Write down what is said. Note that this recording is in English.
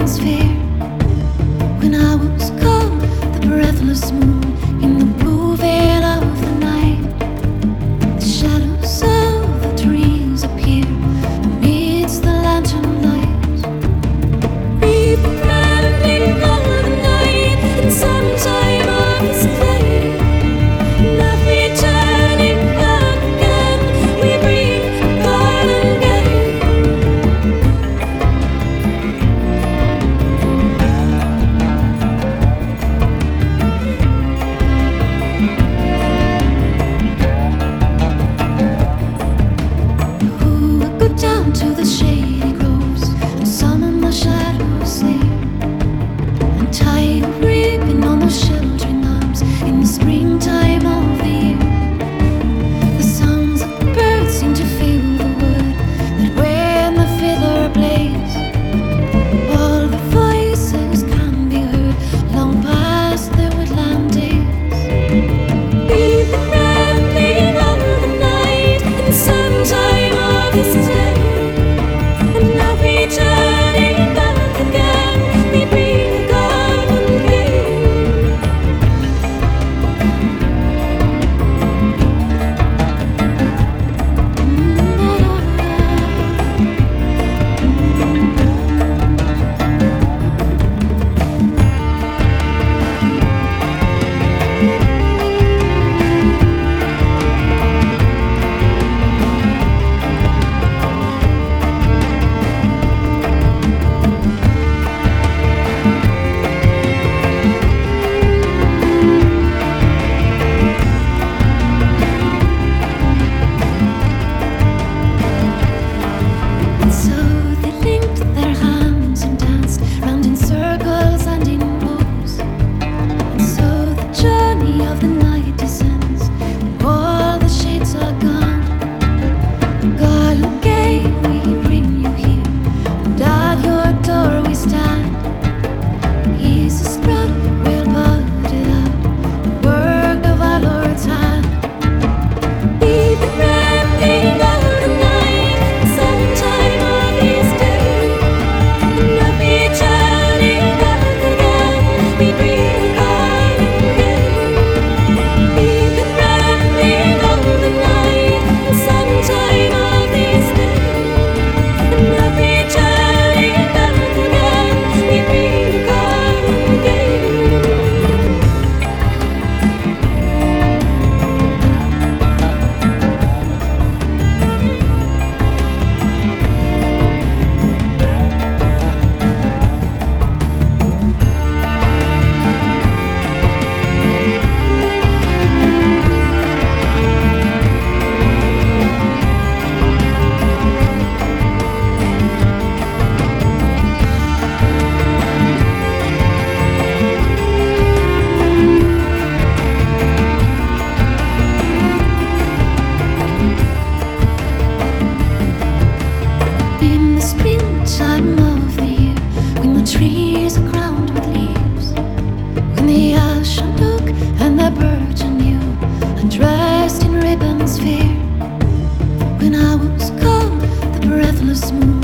atmosphere. When I was cold, the breathless moon. Christmas.